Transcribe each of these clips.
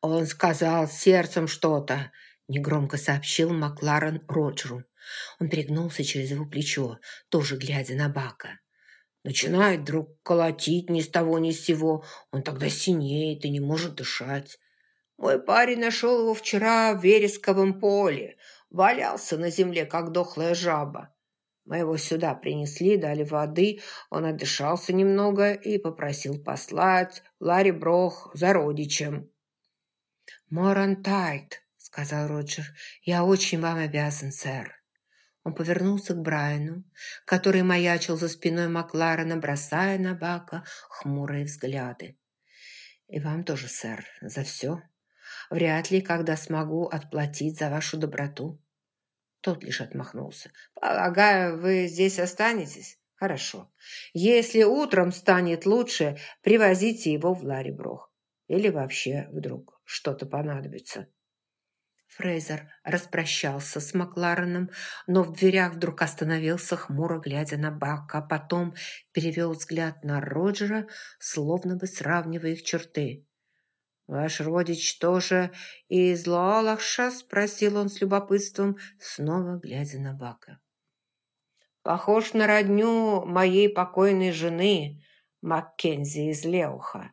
«Он сказал сердцем что-то», – негромко сообщил Макларен Роджеру. Он пригнулся через его плечо, тоже глядя на Бака. Начинает вдруг колотить ни с того ни с сего. Он тогда синеет и не может дышать. Мой парень нашел его вчера в вересковом поле. Валялся на земле, как дохлая жаба. Мы его сюда принесли, дали воды, он отдышался немного и попросил послать Ларри Брох за родичем. «Морантайт», — сказал Роджер, — «я очень вам обязан, сэр». Он повернулся к Брайану, который маячил за спиной Макларена, бросая на Бака хмурые взгляды. «И вам тоже, сэр, за все. Вряд ли, когда смогу отплатить за вашу доброту». Тот лишь отмахнулся. «Полагаю, вы здесь останетесь? Хорошо. Если утром станет лучше, привозите его в Лариброх. Или вообще вдруг что-то понадобится». Фрейзер распрощался с Маклареном, но в дверях вдруг остановился, хмуро глядя на Бака, а потом перевел взгляд на Роджера, словно бы сравнивая их черты. «Ваш родич тоже из Лоалахша?» – спросил он с любопытством, снова глядя на Бака. «Похож на родню моей покойной жены, Маккензи из Леуха».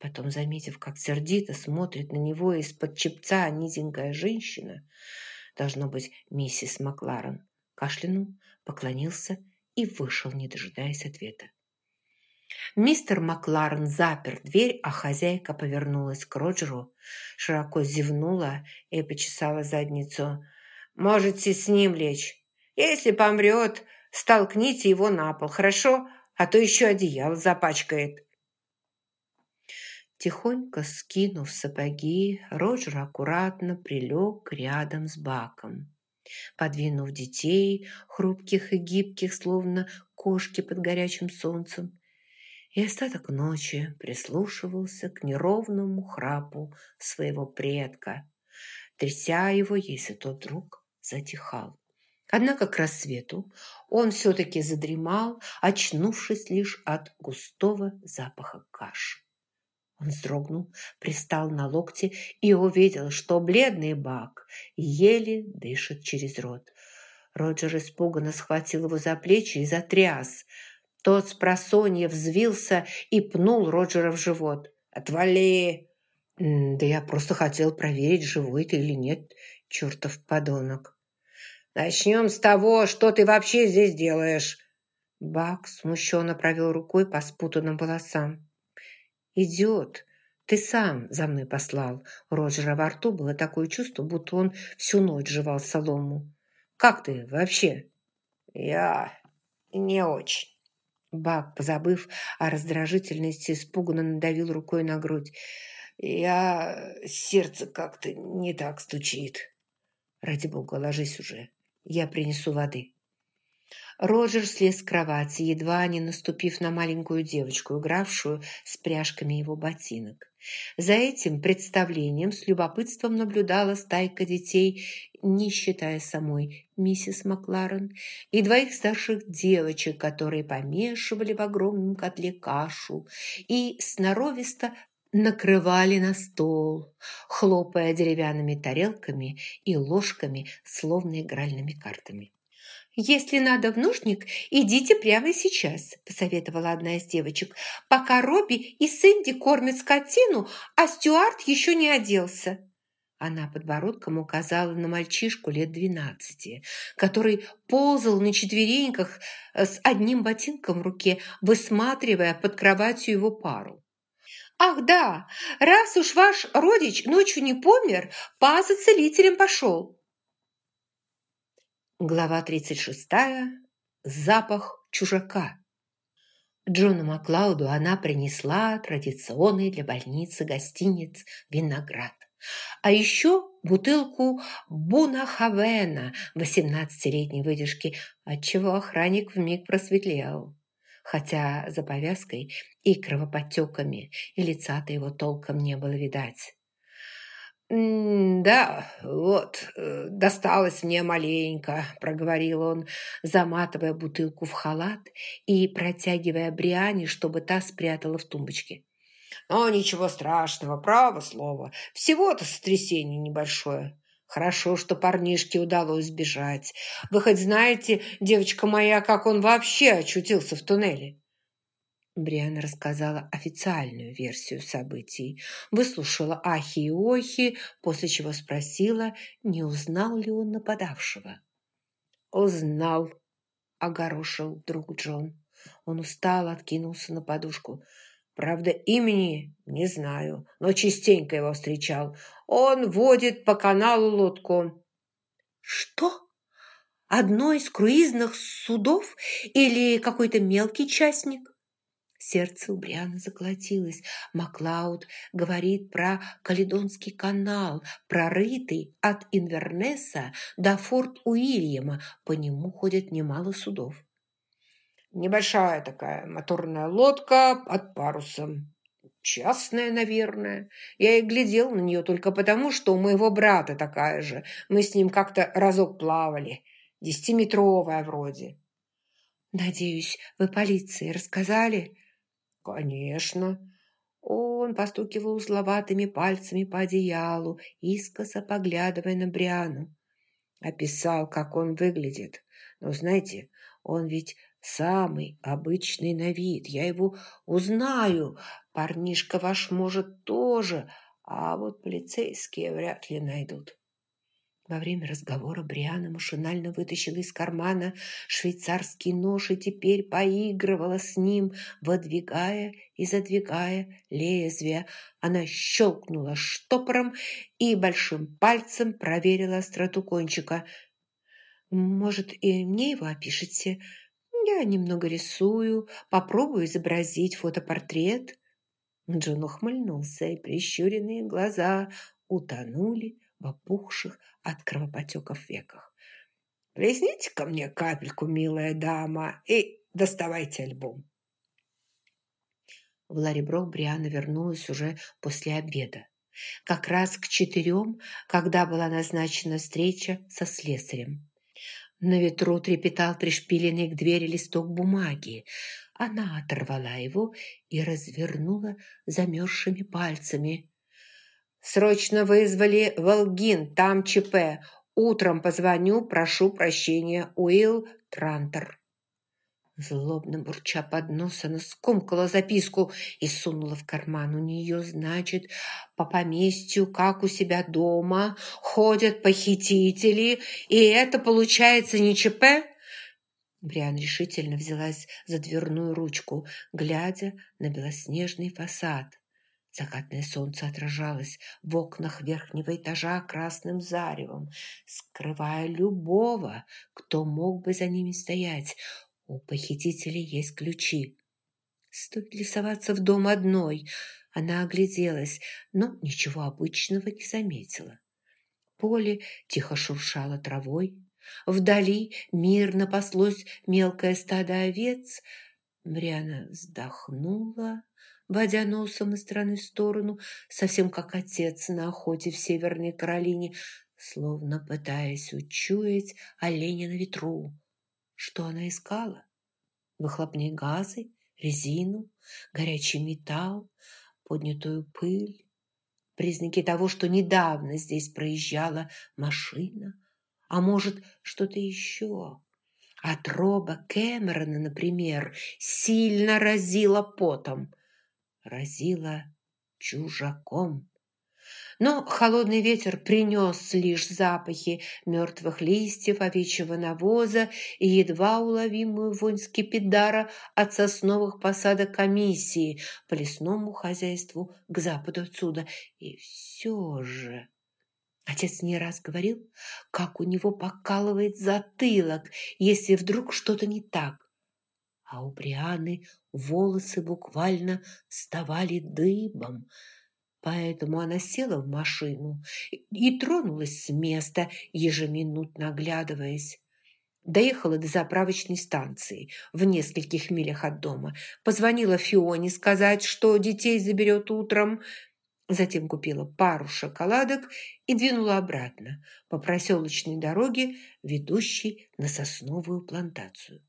Потом, заметив, как сердито смотрит на него из-под чепца низенькая женщина, должно быть миссис Макларен, кашлянул, поклонился и вышел, не дожидаясь ответа. Мистер Макларен запер дверь, а хозяйка повернулась к Роджеру, широко зевнула и почесала задницу. «Можете с ним лечь. Если помрет, столкните его на пол, хорошо? А то еще одеяло запачкает». Тихонько скинув сапоги, Роджер аккуратно прилег рядом с баком. Подвинув детей, хрупких и гибких, словно кошки под горячим солнцем, и остаток ночи прислушивался к неровному храпу своего предка, тряся его, если тот вдруг затихал. Однако к рассвету он все-таки задремал, очнувшись лишь от густого запаха каши. Он вздрогнул, пристал на локте и увидел, что бледный Бак еле дышит через рот. Роджер испуганно схватил его за плечи и затряс. Тот с просонья взвился и пнул Роджера в живот. «Отвали!» «Да я просто хотел проверить, живой ты или нет, чертов подонок». «Начнем с того, что ты вообще здесь делаешь?» Бак смущенно провел рукой по спутанным волосам. «Идиот! Ты сам за мной послал!» У Роджера во рту было такое чувство, будто он всю ночь жевал солому. «Как ты вообще?» «Я не очень». Бак, позабыв о раздражительности, испуганно надавил рукой на грудь. «Я... сердце как-то не так стучит». «Ради бога, ложись уже. Я принесу воды». Роджер слез с кровати, едва не наступив на маленькую девочку, игравшую с пряжками его ботинок. За этим представлением с любопытством наблюдала стайка детей, не считая самой миссис Макларен, и двоих старших девочек, которые помешивали в огромном котле кашу и сноровисто накрывали на стол, хлопая деревянными тарелками и ложками, словно игральными картами. «Если надо в нужник, идите прямо сейчас», – посоветовала одна из девочек, «пока Робби и Сэнди кормят скотину, а Стюарт еще не оделся». Она подбородком указала на мальчишку лет двенадцати, который ползал на четвереньках э, с одним ботинком в руке, высматривая под кроватью его пару. «Ах да, раз уж ваш родич ночью не помер, па за целителем пошел», Глава 36. Запах чужака. Джону Маклауду она принесла традиционный для больницы гостиниц виноград. А еще бутылку Бунахавена 18-летней выдержки, отчего охранник вмиг просветлел. Хотя за повязкой и кровоподтеками и лица-то его толком не было видать. «Да, вот, э, досталось мне маленько», – проговорил он, заматывая бутылку в халат и протягивая Бриане, чтобы та спрятала в тумбочке. Но ничего страшного, право слово. Всего-то сотрясение небольшое. Хорошо, что парнишке удалось сбежать. Вы хоть знаете, девочка моя, как он вообще очутился в туннеле?» Бриана рассказала официальную версию событий, выслушала ахи и охи, после чего спросила, не узнал ли он нападавшего. «Узнал», — огорошил друг Джон. Он устал, откинулся на подушку. «Правда, имени не знаю, но частенько его встречал. Он водит по каналу лодку». «Что? Одно из круизных судов или какой-то мелкий частник?» Сердце у Брианы заколотилось. Маклауд говорит про Каледонский канал, прорытый от Инвернеса до Форт Уильяма. По нему ходят немало судов. Небольшая такая моторная лодка под парусом. Частная, наверное. Я и глядел на нее только потому, что у моего брата такая же. Мы с ним как-то разок плавали. Десятиметровая вроде. «Надеюсь, вы полиции рассказали?» «Конечно». Он постукивал узловатыми пальцами по одеялу, искоса поглядывая на Бриану. Описал, как он выглядит. Но знаете, он ведь самый обычный на вид. Я его узнаю. Парнишка ваш может тоже, а вот полицейские вряд ли найдут. Во время разговора Бриана машинально вытащила из кармана швейцарский нож и теперь поигрывала с ним, выдвигая и задвигая лезвие. Она щелкнула штопором и большим пальцем проверила остроту кончика. «Может, и мне его опишете? Я немного рисую, попробую изобразить фотопортрет». Джон ухмыльнулся, и прищуренные глаза утонули в опухших от кровопотеков веках. «Плесните ко мне капельку, милая дама, и доставайте альбом». В Лариброк Бриана вернулась уже после обеда. Как раз к четырем, когда была назначена встреча со слесарем. На ветру трепетал пришпиленный к двери листок бумаги. Она оторвала его и развернула замерзшими пальцами. Срочно вызвали Волгин, там ЧП. Утром позвоню, прошу прощения. Уилл Трантер. Злобно бурча под нос, она скомкала записку и сунула в карман. У нее, значит, по поместью, как у себя дома, ходят похитители, и это, получается, не ЧП? Бриан решительно взялась за дверную ручку, глядя на белоснежный фасад. Закатное солнце отражалось в окнах верхнего этажа красным заревом, скрывая любого, кто мог бы за ними стоять. У похитителей есть ключи. Стоит ли соваться в дом одной? Она огляделась, но ничего обычного не заметила. Поле тихо шуршало травой. Вдали мирно паслось мелкое стадо овец. Бриана вздохнула водя носом из стороны в сторону, совсем как отец на охоте в Северной Каролине, словно пытаясь учуять оленя на ветру. Что она искала? Выхлопные газы, резину, горячий металл, поднятую пыль. Признаки того, что недавно здесь проезжала машина, а может, что-то еще. От Роба Кэмерона, например, сильно разила потом разило чужаком. Но холодный ветер принес лишь запахи мертвых листьев, овечьего навоза и едва уловимую вонь скипидара от сосновых посадок комиссии по лесному хозяйству к западу отсюда. И все же... Отец не раз говорил, как у него покалывает затылок, если вдруг что-то не так а у Брианы волосы буквально вставали дыбом. Поэтому она села в машину и тронулась с места, ежеминутно оглядываясь. Доехала до заправочной станции в нескольких милях от дома. Позвонила Фионе сказать, что детей заберет утром. Затем купила пару шоколадок и двинула обратно по проселочной дороге, ведущей на сосновую плантацию.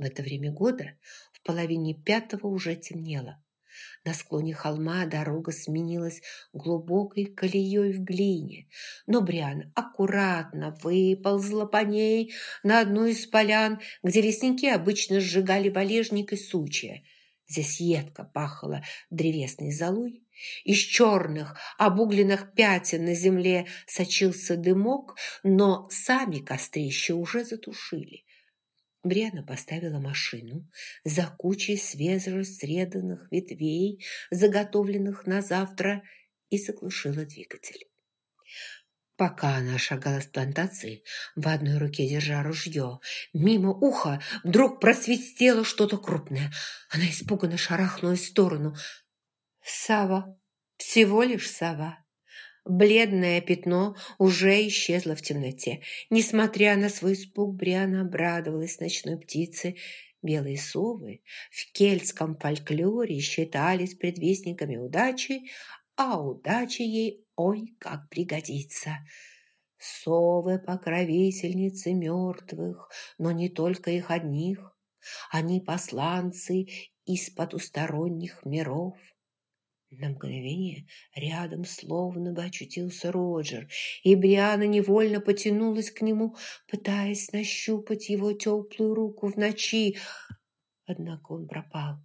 В это время года в половине пятого уже темнело. На склоне холма дорога сменилась глубокой колеей в глине, но Бриан аккуратно выползла по ней на одну из полян, где лесники обычно сжигали валежник и сучья. Здесь едко пахло древесной золой, из черных обугленных пятен на земле сочился дымок, но сами кострища уже затушили. Бриана поставила машину за кучей свежесреданных ветвей, заготовленных на завтра, и заглушила двигатель. Пока она шагала с плантации, в одной руке держа ружье, мимо уха вдруг просвистело что-то крупное. Она испуганно шарахнулась в сторону. Сава, всего лишь сова. Бледное пятно уже исчезло в темноте. Несмотря на свой испуг, Бриана обрадовалась ночной птице. Белые совы в кельтском фольклоре считались предвестниками удачи, а удача ей ой как пригодится. Совы – покровительницы мертвых, но не только их одних. Они посланцы из потусторонних миров. На мгновение рядом словно бы очутился Роджер, и Бриана невольно потянулась к нему, пытаясь нащупать его теплую руку в ночи. Однако он пропал,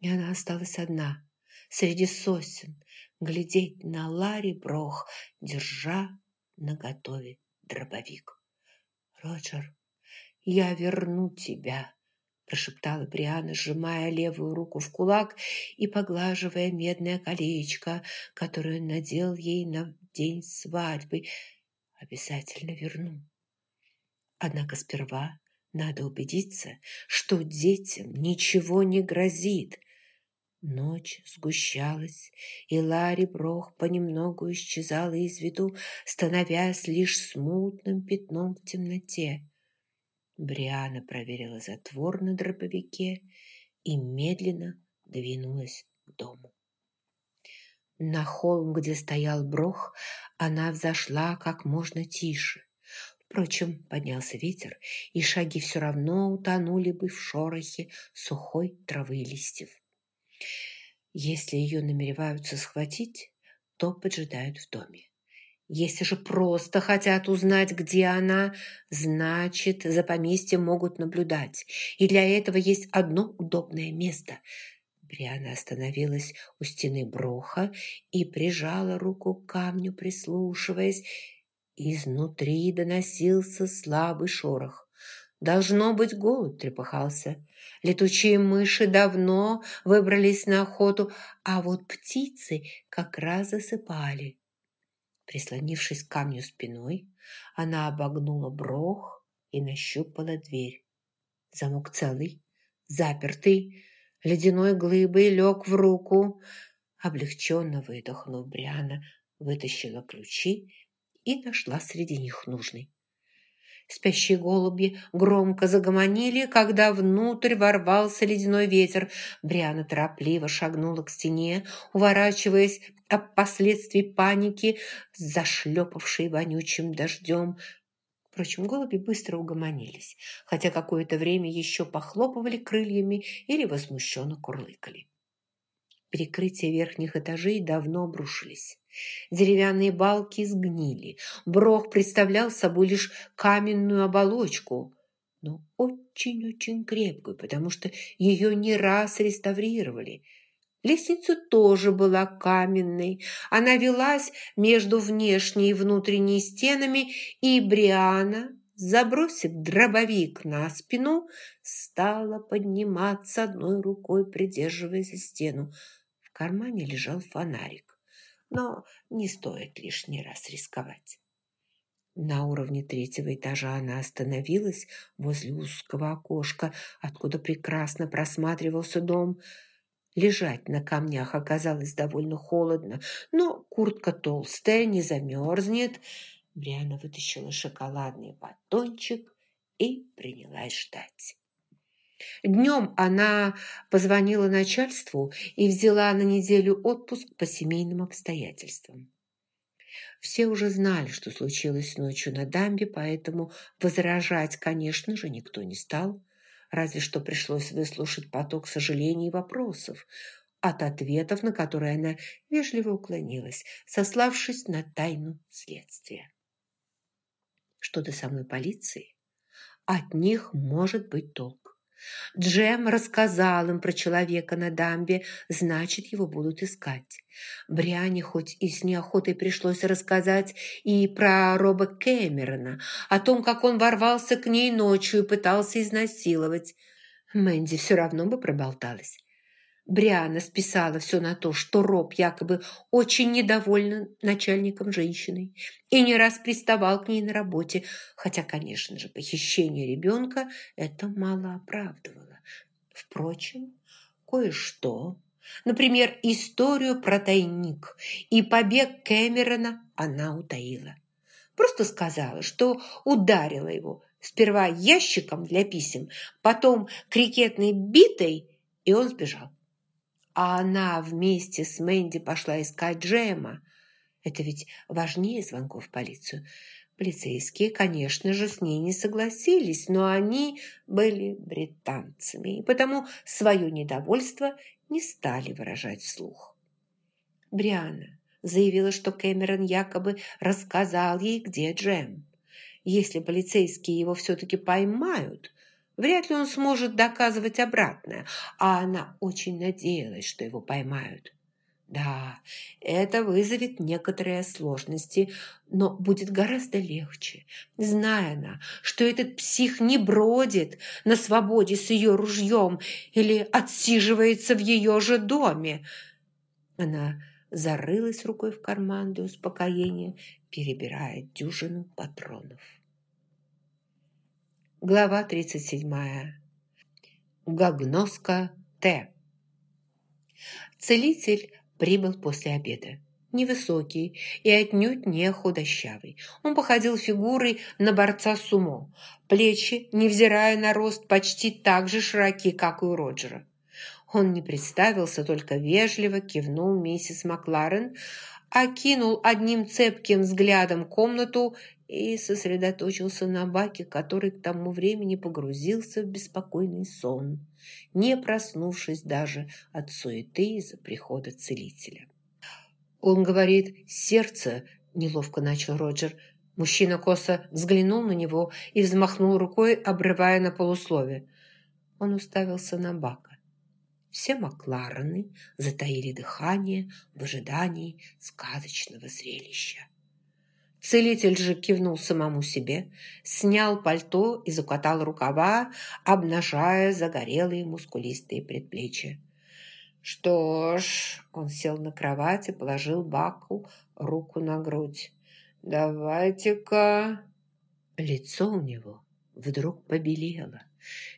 и она осталась одна, среди сосен, глядеть на Ларри Брох, держа наготове дробовик. «Роджер, я верну тебя!» Прошептала Бриана, сжимая левую руку в кулак и поглаживая медное колечко, которое надел ей на день свадьбы. «Обязательно верну. Однако сперва надо убедиться, что детям ничего не грозит». Ночь сгущалась, и Ларри Брох понемногу исчезала из виду, становясь лишь смутным пятном в темноте. Бриана проверила затвор на дробовике и медленно двинулась к дому. На холм, где стоял Брох, она взошла как можно тише. Впрочем, поднялся ветер, и шаги все равно утонули бы в шорохе сухой травы и листьев. Если ее намереваются схватить, то поджидают в доме. Если же просто хотят узнать, где она, значит, за поместьем могут наблюдать. И для этого есть одно удобное место. Бриана остановилась у стены броха и прижала руку к камню, прислушиваясь. Изнутри доносился слабый шорох. Должно быть, голод трепыхался. Летучие мыши давно выбрались на охоту, а вот птицы как раз засыпали. Прислонившись к камню спиной, она обогнула брох и нащупала дверь. Замок целый, запертый, ледяной глыбой лег в руку. Облегченно выдохнув, Бриана вытащила ключи и нашла среди них нужный. Спящие голуби громко загомонили, когда внутрь ворвался ледяной ветер. Бриана торопливо шагнула к стене, уворачиваясь от последствий паники, зашлепавшей вонючим дождем. Впрочем, голуби быстро угомонились, хотя какое-то время еще похлопывали крыльями или возмущенно курлыкали. Перекрытия верхних этажей давно обрушились. Деревянные балки сгнили. Брох представлял собой лишь каменную оболочку, но очень-очень крепкую, потому что ее не раз реставрировали. Лестница тоже была каменной. Она велась между внешней и внутренней стенами, и Бриана, забросив дробовик на спину, стала подниматься одной рукой, придерживая за стену. В кармане лежал фонарик, но не стоит лишний раз рисковать. На уровне третьего этажа она остановилась возле узкого окошка, откуда прекрасно просматривался дом. Лежать на камнях оказалось довольно холодно, но куртка толстая, не замерзнет. Бриана вытащила шоколадный батончик и принялась ждать. Днем она позвонила начальству и взяла на неделю отпуск по семейным обстоятельствам. Все уже знали, что случилось ночью на дамбе, поэтому возражать, конечно же, никто не стал. Разве что пришлось выслушать поток сожалений и вопросов. от ответов, на которые она вежливо уклонилась, сославшись на тайну следствия. Что до самой полиции, от них может быть толк. Джем рассказал им про человека на дамбе, значит, его будут искать. Бриане хоть и с неохотой пришлось рассказать и про Роба Кэмерона, о том, как он ворвался к ней ночью и пытался изнасиловать. Мэнди все равно бы проболталась. Бриана списала все на то, что Роб якобы очень недоволен начальником женщиной и не раз приставал к ней на работе, хотя, конечно же, похищение ребенка это мало оправдывало. Впрочем, кое-что, например, историю про тайник и побег Кэмерона она утаила. Просто сказала, что ударила его сперва ящиком для писем, потом крикетной битой, и он сбежал а она вместе с Мэнди пошла искать Джема. Это ведь важнее звонков в полицию. Полицейские, конечно же, с ней не согласились, но они были британцами, и потому свое недовольство не стали выражать вслух. Бриана заявила, что Кэмерон якобы рассказал ей, где Джем. Если полицейские его все-таки поймают, Вряд ли он сможет доказывать обратное, а она очень надеялась, что его поймают. Да, это вызовет некоторые сложности, но будет гораздо легче, зная она, что этот псих не бродит на свободе с ее ружьем или отсиживается в ее же доме. Она зарылась рукой в карман для успокоения, перебирая дюжину патронов. Глава 37. Гагноска Т. Целитель прибыл после обеда. Невысокий и отнюдь не худощавый. Он походил фигурой на борца сумо. Плечи, невзирая на рост, почти так же широки, как и у Роджера. Он не представился, только вежливо кивнул миссис Макларен, окинул одним цепким взглядом комнату и сосредоточился на Баке, который к тому времени погрузился в беспокойный сон, не проснувшись даже от суеты из-за прихода целителя. «Он говорит, сердце!» – неловко начал Роджер. Мужчина косо взглянул на него и взмахнул рукой, обрывая на полуслове. Он уставился на Бака. Все Макларены затаили дыхание в ожидании сказочного зрелища. Целитель же кивнул самому себе, снял пальто и закатал рукава, обнажая загорелые мускулистые предплечья. «Что ж...» – он сел на кровать и положил Баку руку на грудь. «Давайте-ка...» Лицо у него вдруг побелело,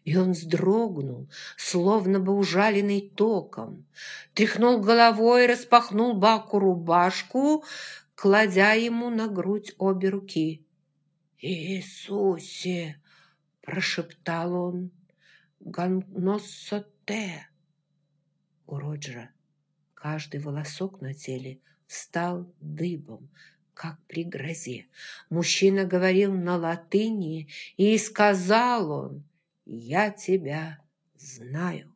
и он вздрогнул, словно бы ужаленный током. Тряхнул головой, распахнул Баку рубашку, кладя ему на грудь обе руки. «Иисусе!» – прошептал он. «Ганносоте!» У Роджера каждый волосок на теле встал дыбом, как при грозе. Мужчина говорил на латыни, и сказал он, «Я тебя знаю».